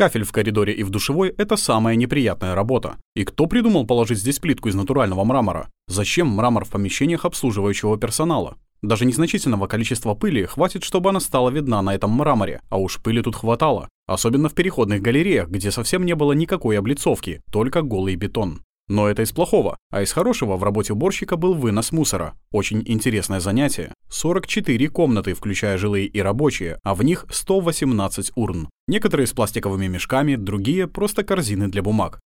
Кафель в коридоре и в душевой — это самая неприятная работа. И кто придумал положить здесь плитку из натурального мрамора? Зачем мрамор в помещениях обслуживающего персонала? Даже незначительного количества пыли хватит, чтобы она стала видна на этом мраморе, а уж пыли тут хватало. Особенно в переходных галереях, где совсем не было никакой облицовки, только голый бетон. Но это из плохого, а из хорошего в работе уборщика был вынос мусора. Очень интересное занятие. 44 комнаты, включая жилые и рабочие, а в них 118 урн. Некоторые с пластиковыми мешками, другие просто корзины для бумаг.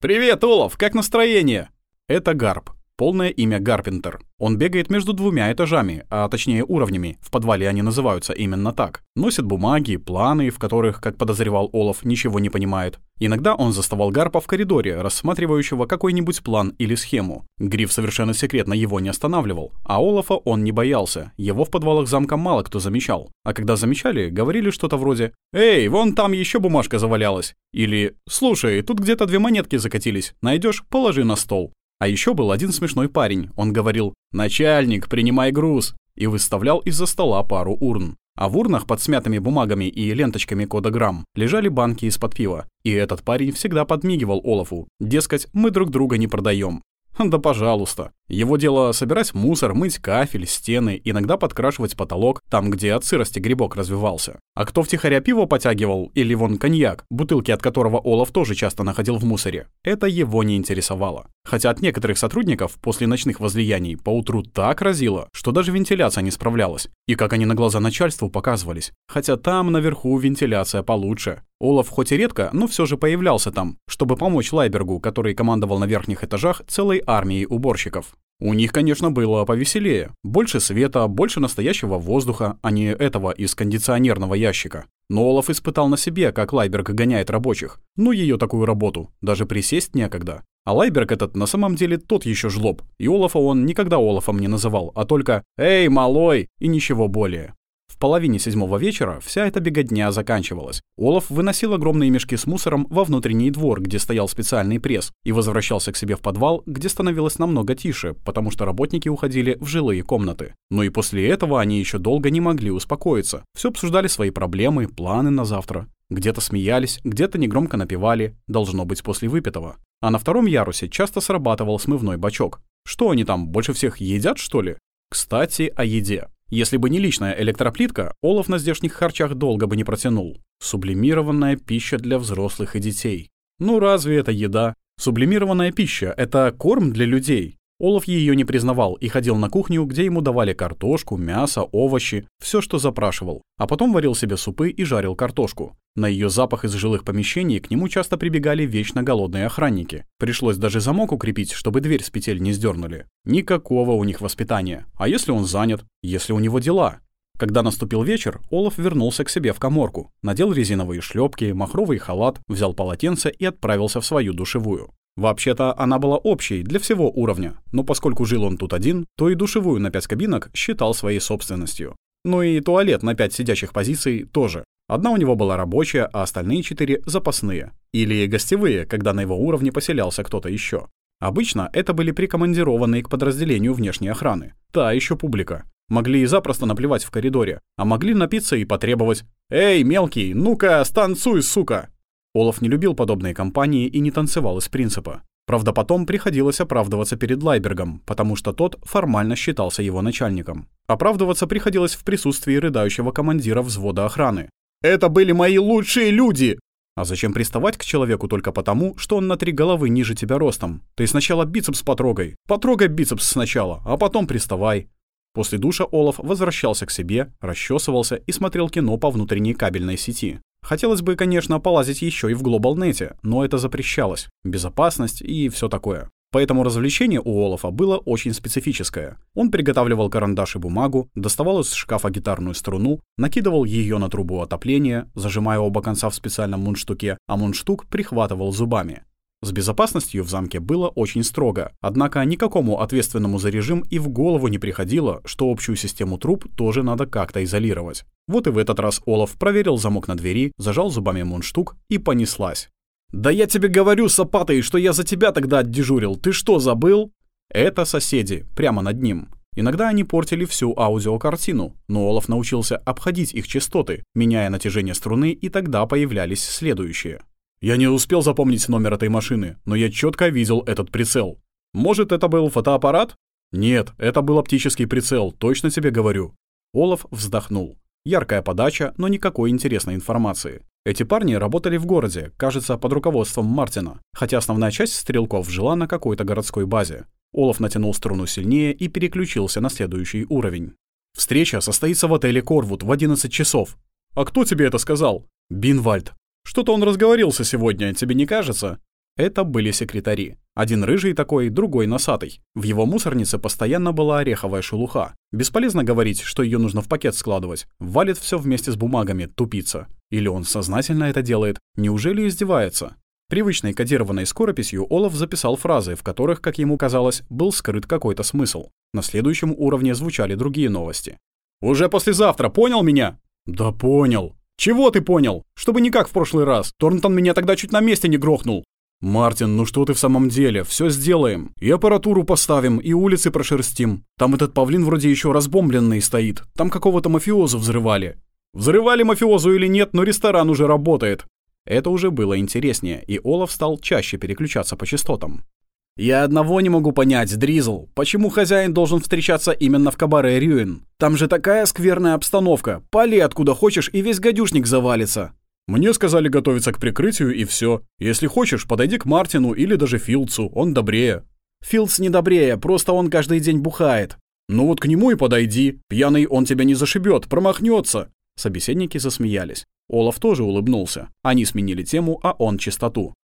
«Привет, Олаф, как настроение?» Это Гарп, Полное имя Гарпентер. Он бегает между двумя этажами, а точнее уровнями, в подвале они называются именно так. Носит бумаги, планы, в которых, как подозревал Олаф, ничего не понимает. Иногда он заставал Гарпа в коридоре, рассматривающего какой-нибудь план или схему. Гриф совершенно секретно его не останавливал, а Олафа он не боялся, его в подвалах замка мало кто замечал. А когда замечали, говорили что-то вроде «Эй, вон там еще бумажка завалялась» или «Слушай, тут где-то две монетки закатились, найдешь, положи на стол». А еще был один смешной парень. Он говорил «Начальник, принимай груз!» и выставлял из-за стола пару урн. А в урнах под смятыми бумагами и ленточками кодограмм лежали банки из-под пива. И этот парень всегда подмигивал Олафу. Дескать, мы друг друга не продаем. Да пожалуйста. Его дело собирать мусор, мыть кафель, стены, иногда подкрашивать потолок, там, где от сырости грибок развивался. А кто втихаря пиво потягивал, или вон коньяк, бутылки от которого Олаф тоже часто находил в мусоре, это его не интересовало. Хотя от некоторых сотрудников после ночных возлияний поутру так разило, что даже вентиляция не справлялась. И как они на глаза начальству показывались. Хотя там наверху вентиляция получше. Олаф хоть и редко, но все же появлялся там, чтобы помочь Лайбергу, который командовал на верхних этажах целой армией уборщиков. У них, конечно, было повеселее. Больше света, больше настоящего воздуха, а не этого из кондиционерного ящика. Но Олаф испытал на себе, как Лайберг гоняет рабочих. Ну, ее такую работу. Даже присесть некогда. А Лайберг этот на самом деле тот еще жлоб. И Олафа он никогда Олафом не называл, а только «Эй, малой!» и ничего более. В половине седьмого вечера вся эта беготня заканчивалась. Олаф выносил огромные мешки с мусором во внутренний двор, где стоял специальный пресс, и возвращался к себе в подвал, где становилось намного тише, потому что работники уходили в жилые комнаты. Но и после этого они еще долго не могли успокоиться. Все обсуждали свои проблемы, планы на завтра. Где-то смеялись, где-то негромко напевали, должно быть после выпитого. А на втором ярусе часто срабатывал смывной бачок. Что они там, больше всех едят, что ли? Кстати, о еде. Если бы не личная электроплитка, Олаф на здешних харчах долго бы не протянул. Сублимированная пища для взрослых и детей. Ну разве это еда? Сублимированная пища — это корм для людей. Олаф ее не признавал и ходил на кухню, где ему давали картошку, мясо, овощи, все, что запрашивал. А потом варил себе супы и жарил картошку. На ее запах из жилых помещений к нему часто прибегали вечно голодные охранники. Пришлось даже замок укрепить, чтобы дверь с петель не сдернули. Никакого у них воспитания. А если он занят? Если у него дела? Когда наступил вечер, Олаф вернулся к себе в коморку, надел резиновые шлепки, махровый халат, взял полотенце и отправился в свою душевую. Вообще-то она была общей для всего уровня, но поскольку жил он тут один, то и душевую на пять кабинок считал своей собственностью. Ну и туалет на пять сидящих позиций тоже. Одна у него была рабочая, а остальные четыре — запасные. Или гостевые, когда на его уровне поселялся кто-то еще. Обычно это были прикомандированные к подразделению внешней охраны. Та еще публика. Могли и запросто наплевать в коридоре, а могли напиться и потребовать «Эй, мелкий, ну-ка, станцуй, сука!» Олаф не любил подобные компании и не танцевал из принципа. Правда, потом приходилось оправдываться перед Лайбергом, потому что тот формально считался его начальником. Оправдываться приходилось в присутствии рыдающего командира взвода охраны, это были мои лучшие люди!» А зачем приставать к человеку только потому, что он на три головы ниже тебя ростом? Ты сначала бицепс потрогай. Потрогай бицепс сначала, а потом приставай. После душа Олаф возвращался к себе, расчесывался и смотрел кино по внутренней кабельной сети. Хотелось бы, конечно, полазить еще и в глобалнете, но это запрещалось. Безопасность и все такое. Поэтому развлечение у Олафа было очень специфическое. Он приготавливал карандаш и бумагу, доставал из шкафа гитарную струну, накидывал ее на трубу отопления, зажимая оба конца в специальном мундштуке, а мундштук прихватывал зубами. С безопасностью в замке было очень строго, однако никакому ответственному за режим и в голову не приходило, что общую систему труб тоже надо как-то изолировать. Вот и в этот раз Олаф проверил замок на двери, зажал зубами мундштук и понеслась. «Да я тебе говорю, Сапатый, что я за тебя тогда отдежурил. Ты что, забыл?» Это соседи, прямо над ним. Иногда они портили всю аудиокартину, но Олаф научился обходить их частоты, меняя натяжение струны, и тогда появлялись следующие. Я не успел запомнить номер этой машины, но я четко видел этот прицел. Может, это был фотоаппарат? Нет, это был оптический прицел, точно тебе говорю. Олаф вздохнул. Яркая подача, но никакой интересной информации. Эти парни работали в городе, кажется, под руководством Мартина, хотя основная часть стрелков жила на какой-то городской базе. Олаф натянул струну сильнее и переключился на следующий уровень. «Встреча состоится в отеле Корвуд в 11 часов». «А кто тебе это сказал?» «Бинвальд». «Что-то он разговорился сегодня, тебе не кажется?» Это были секретари. Один рыжий такой, другой носатый. В его мусорнице постоянно была ореховая шелуха. Бесполезно говорить, что ее нужно в пакет складывать. Валит все вместе с бумагами, тупица. Или он сознательно это делает. Неужели издевается? Привычной кодированной скорописью Олаф записал фразы, в которых, как ему казалось, был скрыт какой-то смысл. На следующем уровне звучали другие новости. «Уже послезавтра, понял меня?» «Да понял». «Чего ты понял? Чтобы не как в прошлый раз. Торнтон меня тогда чуть на месте не грохнул». «Мартин, ну что ты в самом деле? Все сделаем. И аппаратуру поставим, и улицы прошерстим. Там этот павлин вроде еще разбомбленный стоит. Там какого-то мафиозу взрывали». «Взрывали мафиозу или нет, но ресторан уже работает. Это уже было интереснее, и Олаф стал чаще переключаться по частотам. «Я одного не могу понять, Дризл, почему хозяин должен встречаться именно в кабаре Рюин? Там же такая скверная обстановка, пали откуда хочешь, и весь гадюшник завалится». «Мне сказали готовиться к прикрытию, и все. Если хочешь, подойди к Мартину или даже Филдсу, он добрее». «Филдс не добрее, просто он каждый день бухает». «Ну вот к нему и подойди. Пьяный он тебя не зашибет, промахнется. Собеседники засмеялись. Олаф тоже улыбнулся. Они сменили тему, а он чистоту.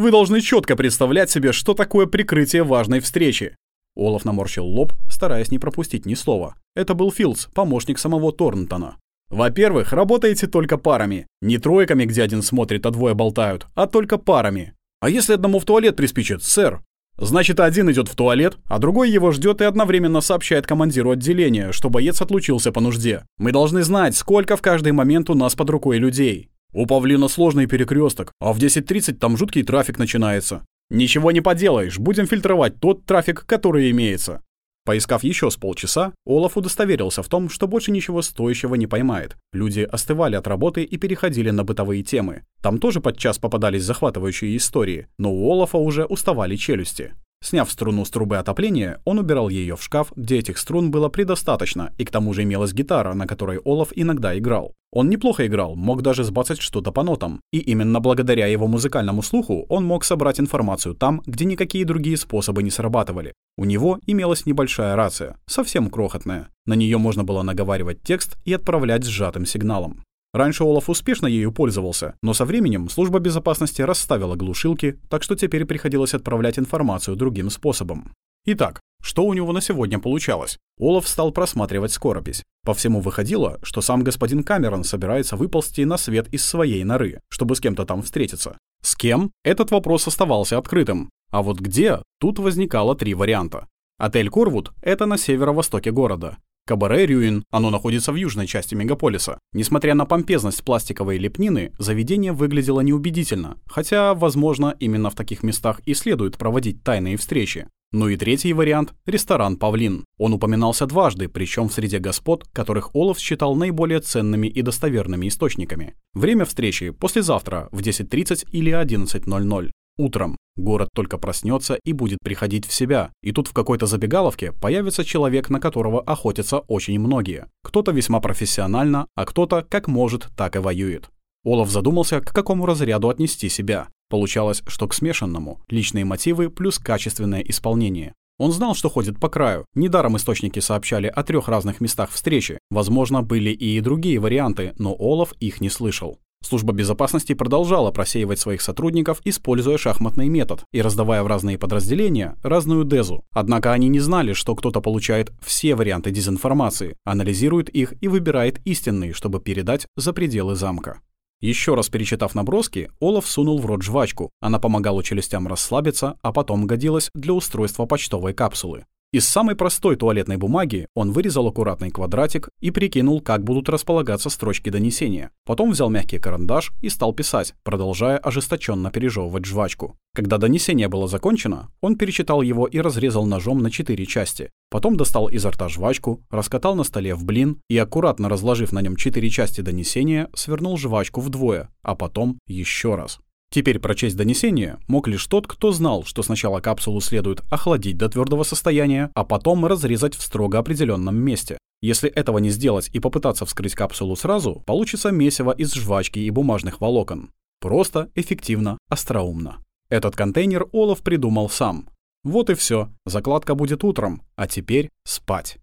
«Вы должны четко представлять себе, что такое прикрытие важной встречи». Олаф наморщил лоб, стараясь не пропустить ни слова. Это был Филдс, помощник самого Торнтона. «Во-первых, работаете только парами. Не тройками, где один смотрит, а двое болтают, а только парами. А если одному в туалет приспичит, сэр? Значит, один идет в туалет, а другой его ждет и одновременно сообщает командиру отделения, что боец отлучился по нужде. Мы должны знать, сколько в каждый момент у нас под рукой людей. У Павлина сложный перекресток, а в 10.30 там жуткий трафик начинается. Ничего не поделаешь, будем фильтровать тот трафик, который имеется. Поискав еще с полчаса, Олаф удостоверился в том, что больше ничего стоящего не поймает. Люди остывали от работы и переходили на бытовые темы. Там тоже подчас попадались захватывающие истории, но у Олафа уже уставали челюсти. Сняв струну с трубы отопления, он убирал ее в шкаф, где этих струн было предостаточно, и к тому же имелась гитара, на которой Олаф иногда играл. Он неплохо играл, мог даже сбацать что-то по нотам, и именно благодаря его музыкальному слуху он мог собрать информацию там, где никакие другие способы не срабатывали. У него имелась небольшая рация, совсем крохотная. На нее можно было наговаривать текст и отправлять сжатым сигналом. Раньше Олаф успешно ею пользовался, но со временем служба безопасности расставила глушилки, так что теперь приходилось отправлять информацию другим способом. Итак, что у него на сегодня получалось? Олаф стал просматривать скоропись. По всему выходило, что сам господин Камерон собирается выползти на свет из своей норы, чтобы с кем-то там встретиться. С кем? Этот вопрос оставался открытым. А вот где? Тут возникало три варианта. Отель Корвуд — это на северо-востоке города. Кабаре Рюин, оно находится в южной части мегаполиса. Несмотря на помпезность пластиковой лепнины, заведение выглядело неубедительно, хотя, возможно, именно в таких местах и следует проводить тайные встречи. Ну и третий вариант – ресторан «Павлин». Он упоминался дважды, причем в среде господ, которых Олаф считал наиболее ценными и достоверными источниками. Время встречи – послезавтра в 10.30 или 11.00. Утром. Город только проснется и будет приходить в себя. И тут в какой-то забегаловке появится человек, на которого охотятся очень многие. Кто-то весьма профессионально, а кто-то как может, так и воюет. Олаф задумался, к какому разряду отнести себя. Получалось, что к смешанному. Личные мотивы плюс качественное исполнение. Он знал, что ходит по краю. Недаром источники сообщали о трех разных местах встречи. Возможно, были и другие варианты, но Олаф их не слышал. Служба безопасности продолжала просеивать своих сотрудников, используя шахматный метод и раздавая в разные подразделения разную дезу. Однако они не знали, что кто-то получает все варианты дезинформации, анализирует их и выбирает истинные, чтобы передать за пределы замка. Еще раз перечитав наброски, Олаф сунул в рот жвачку. Она помогала челюстям расслабиться, а потом годилась для устройства почтовой капсулы. Из самой простой туалетной бумаги он вырезал аккуратный квадратик и прикинул, как будут располагаться строчки донесения. Потом взял мягкий карандаш и стал писать, продолжая ожесточенно пережевывать жвачку. Когда донесение было закончено, он перечитал его и разрезал ножом на четыре части. Потом достал изо рта жвачку, раскатал на столе в блин и, аккуратно разложив на нем четыре части донесения, свернул жвачку вдвое, а потом еще раз. Теперь прочесть донесение мог лишь тот, кто знал, что сначала капсулу следует охладить до твердого состояния, а потом разрезать в строго определенном месте. Если этого не сделать и попытаться вскрыть капсулу сразу, получится месиво из жвачки и бумажных волокон. Просто, эффективно, остроумно. Этот контейнер Олаф придумал сам. Вот и все. Закладка будет утром, а теперь спать.